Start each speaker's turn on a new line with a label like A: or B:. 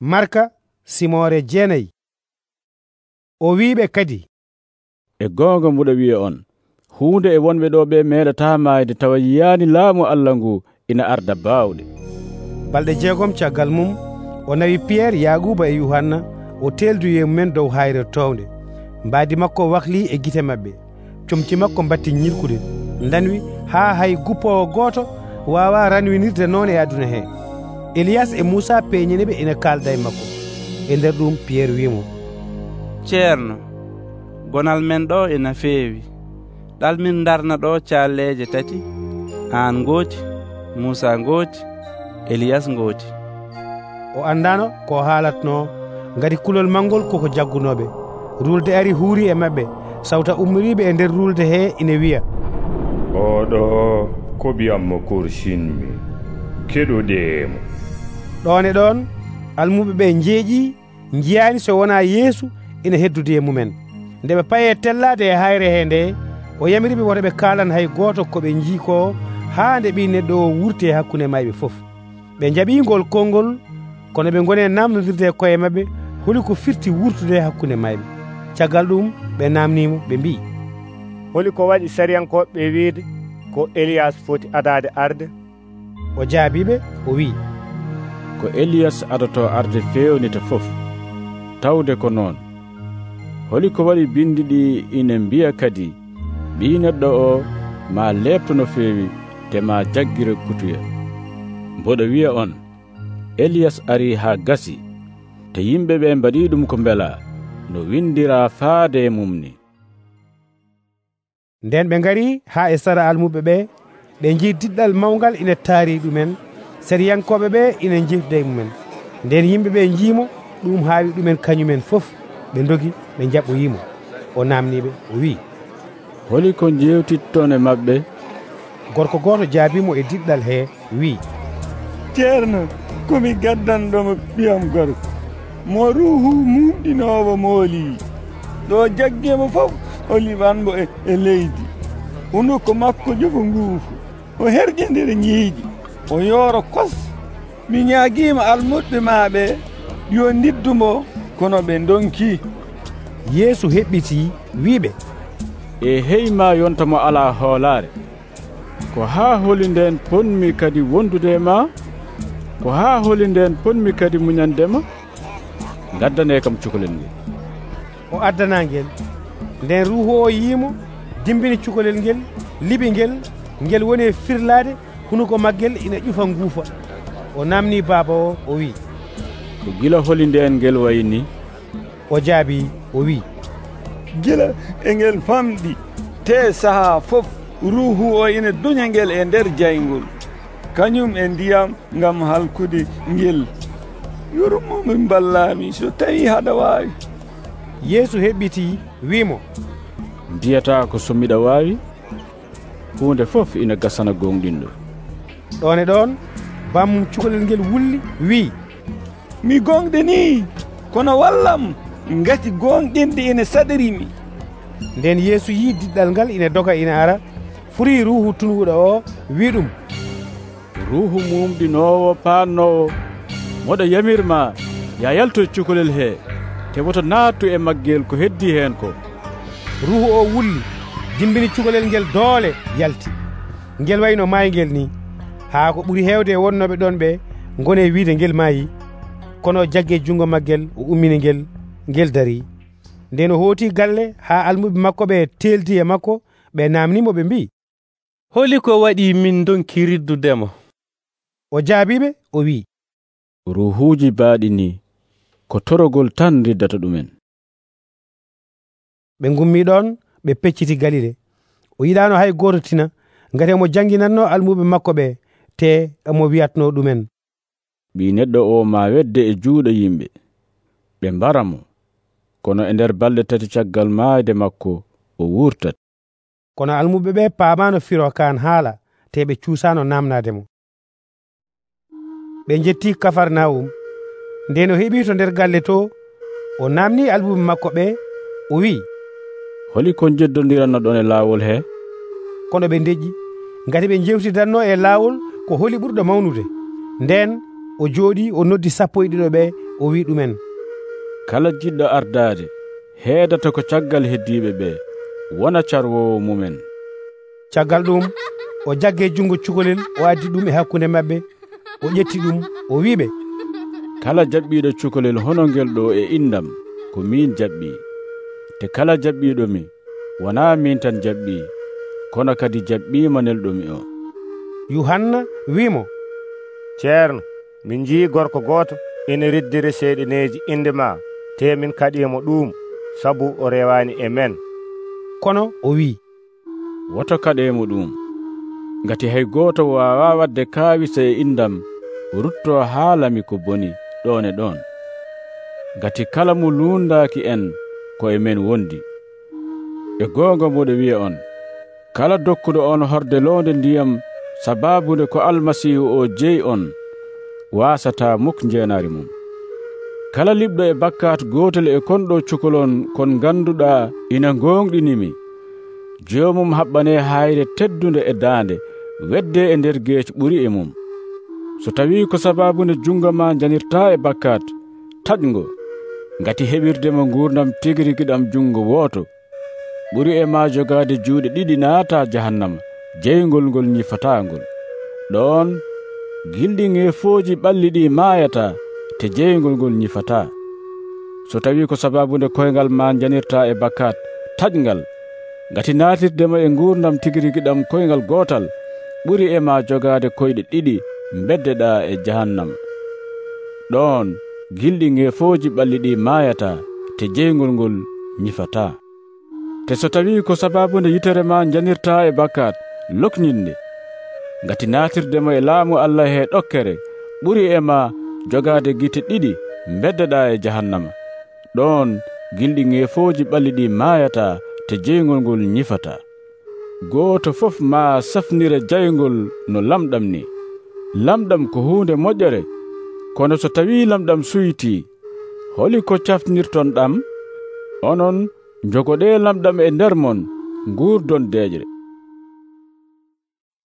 A: marka simore jeenayi o wiɓe kadi.
B: E goonga mbuɗa wiya on huunde e wonɓe ɗo ɓe meeɗata mayde tawa yiyani laamu allah ngu ina arda baawɗe.
A: Balɗe jeegom caggal mum o nawi piyerre yaguba e yuhanna o telduye mumen dow hayre towde mbaadi makko wahli e gite maɓɓe. Comci makko batti ñirkude. Danwi haa hay guppowo gooto wawa ranwinirde noon e aduna hee. eliyas e moussa peeñini ɓe ina kalda e makko. E nder ɗum piyerre wimo
C: ceerno gonal men ɗo ina feewi. Ɗalmin darna ɗo calleje tati an gooti moussa gooti eliyas gooti
A: o andano ko haalatno ngati kulol manngol koko jaggunoɓe rulde ari huuri e maɓɓe. Sawta ummoriɓe e nder rulde he ina wiya.
D: Oɗo ko mbiyammo korsinmi keɗoɗemo
A: ɗon e ɗon almuɓe ɓe jeeƴi jiyani so wona yeesu ina heddude e mumen. Nde ɓe paye tellade e hayre he nde o yamiriɓe woto ɓe kalan hay goto koɓe jii ko ha nde ɓi neɗɗo o wurti e hakkude mayɓe foof ɓe jaɓigol konngol kono ɓe goni namdodirde e koye mabɓe holi ko firti wurtude e hakkude mayɓe. Caggal ɗum ɓe namnimo ɓe mbi
E: holi ko waɗi sariyankoɓe wiide ko éliyas foti adade arde
A: o jaabiɓe o wi
B: ko éliyas adato arde fewnita fof tawde ko noon. Holi ko waɗi bindi ɗi ina mbiya kadi ɓi neɗɗo o ma lebto no feewi te ma jaggira kutuya. Mboɗo wiya on éliyas ari ha gasi te yimɓe ɓe mbaɗi ɗum ko mbela no windira faade e mum ni.
A: Nden ɓe gari ha e sara almuɓe ɓe ɓe jii diɗɗal mawgal ina taari ɗumen. sariyankoɓe ɓe ina jifda e mumen. Nden yimɓe ɓe jiimo ɗum haawi ɗumen kañumen fof ɓe dogi ɓe jaɓɓoyimo o namniɓe o wi
B: holi ko jewtitton e maɓɓe.
A: Gorko goto jaabimo e diɗɗal he wi
F: ceerno komi gaddanɗomo ɓiyam gorko mo ruhu mumɗinowo mooli ɗo jaggemo fof o liɓanmo e, e leydi. Wonno ko makko jofo nguufu. O herƴendere ñiiƴi o yooro kos. Mi ñaagiima almuɗɓe maaɓe yo ndiddumo kono ɓe donki
A: yeesu heɓɓiti wiiɓe.
B: E heyma yonta mo alaa hoolaare. Ko haa holi ndeen ponmi kadi wondude ma? Ko haa holi ndeen ponmi kadi muñandema gaddane e kam cukalel ngel.
A: O addana ngel. Nden ruhu o yiimo dimbini cukalel ngel liɓi ngel ngel woni e firlaade hunuko maggel ina ƴufa nguufa. O namni baaba o o wi
B: ko gila holinde en ngel wayi ni
A: o jaabi o wi
F: gila e ngel famɗi. Te sahaa fof ruhu o ina duña ngel e nder jayngol kañum e ndiyam ngam halkude ngel. Yurmomin ballami so tawi haɗa wawi
A: yeesu heɓɓiti wimo
B: mbiyata ko somiɗa wawi hunde fof ina gasana gonɗinɗo
A: ɗon e ɗon bam cukalel ngel wulli. Wi.
F: Mi gonɗe ni. Kono wallam. Gati gonɗinde ina saɗirimi
A: nden yeesu yi diɗɗal ngal ina doga ina ara. Furi ruhu tunhuɗo o wi ɗum.
B: Ruhu mumɗinowo pannowo moɗo yamirma ya yalto cukalel he. Te woto nattu e maggel ko heddi hen ko.
A: Ruhu o wulli. Dimbini cukalel ngel doole yalti. Ngel wayno maygel ni haa ko ɓuri heewde e wonnoɓe ɗon ɓe gone e wiide ngel maayi kono jagge e junngo maggel o ummini ngel ngel dari. Nden o hooti galle haa almuɓe makko ɓe teeldi e makko ɓe namnimo ɓe mbi.
G: Holi ko waɗi min donki riddudemo
A: o jaabiɓe o wi'i.
B: Ruhuji baaɗi ni ko torogol tan riddata ɗumen.
A: Ɓe gummi ɗon ɓe pecciti galile. O yiɗano hay goto tina ngati omo jangginanno almuɓe makko ɓe te omo wiyatno ɗumen.
B: Ɓi neɗɗo o ma wedde e juuɗe yimɓe. Ɓe mbara mo. Kono e nder balɗe tati caggal maayde makko o wurtat
A: kono almuɓe ɓe paamano firo kan haala te ɓe cuusano namnade mo. Ɓe jetti kafarnawum nden o heɓi to nder galle to o namni almuɓe makko ɓe o wi
B: holi kon jeddodiranno ɗon e laawol he?
A: Kono ɓe deƴƴi ngati ɓe jewtidanno e laawol ko holi ɓurɗo mawnude. Nden o jooɗi o noddi sappo e ɗiɗo ɓe o wi ɗumen.
B: Kala jiɗɗo ardaade heedata ko caggal heddiiɓe ɓe wona carwowo mumen.
A: Caggal ɗum o jagge junngo cukalel o addi ɗum e hakkunde maɓɓe o ƴetti ɗum o wiɓe
B: kala jaɓɓiiɗo cukalel hono ngel ɗo e indam ko min jaɓɓi. Te kala jaɓɓiiɗo mi wonaa min tan jaɓɓi. Kono kadi jaɓɓiima nel ɗumi o.
A: yuhanna wimo
E: ceerno min jii gorko gooto ina riddiri seeɗineeji innde ma te min kaɗimo ɗum sabu o rewani e men.
A: Kono o wi'i.
B: Woto kaɗemo ɗum ngati hay gooto wawa wadde kaawise e indam rutto haalami ko boni ɗon e ɗon ngati kala mo lundaki en ko e men wondi. E goonga moɗo wiya on. Kala dokkuɗo on horde londe ndiyam sababude ko almasihu o jeyi on wasata muk jeenaari mum. Kala liɓɗo e bakkat gotel e konɗo cukalon kon ganduɗa ina gonɗinimi. Jomum haɓɓane hayre teddude e dande wedde e nder geec ɓuri e mum. So tawi ko sababude jungo ma janirta e bakkat taƴgo ngati heɓirdema gurdam tigi rigiɗam jungo woto ɓuri e ma jogade juuɗe ɗiɗi naata jahannama. jeyngol ngol ñifatangol ɗon gilɗi ŋefooji ɓalli ɗi maayata te jeyngol ngol ñifata so tawi ko sababude koyngal ma janirta e bakkat taƴngal ngati natirdema e gurdam tigi rigi ɗam koyngal gootal ɓuri e ma jogade koyɗe ɗiɗi beddeɗa e jahannam. Ɗon gilɗi ŋefooji ɓalli ɗi maayata te jeyngol ngol ñifata te so tawi ko sababude yitere ma janirta e bakkat lokñinde ngati natirdema e laamu allah he ɗokkere ɓuri e ma jogade gite ɗiɗi beddeɗa e jahannama. Ɗon gilɗi ngeefooji ɓalli ɗi maayata te jeyngol ngol ñifata gooto fof ma safnira jayngol no lamɗam ni. Lamɗam ko huunde moƴƴere kono so tawi lamɗam suyti holi ko caftinirton ɗam onon jogoɗe lamɗam e nder mon nguurdon deejre